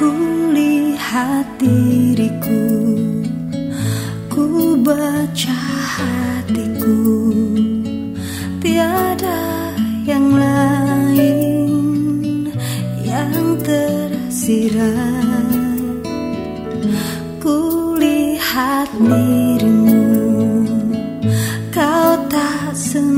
Kulihat diriku Ku baca hatiku. Tiada yang lain Yang tersirat. Kulihat dirimu. 大声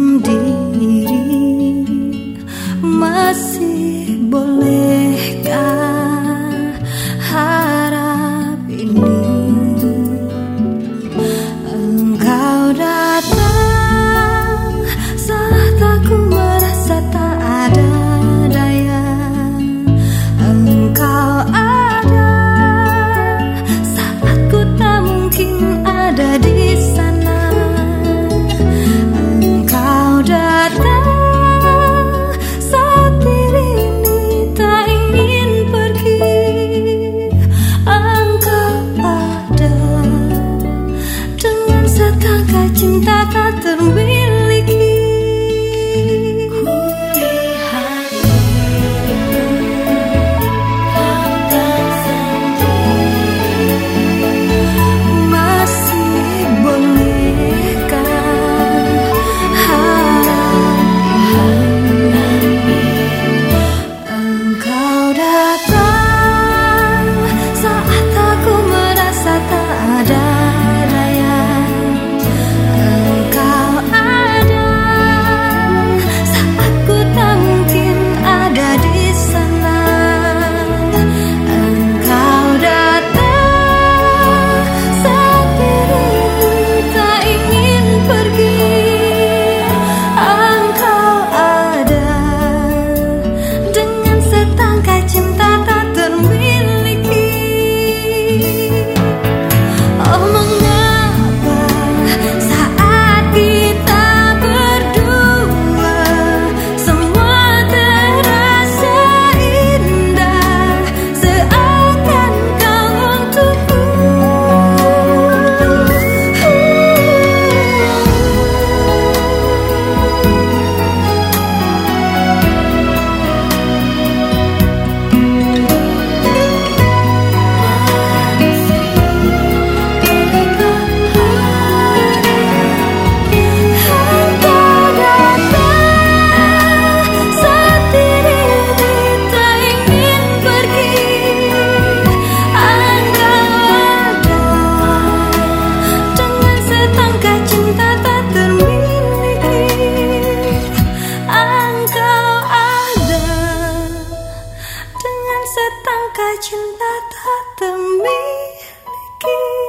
cinta tak termiliki.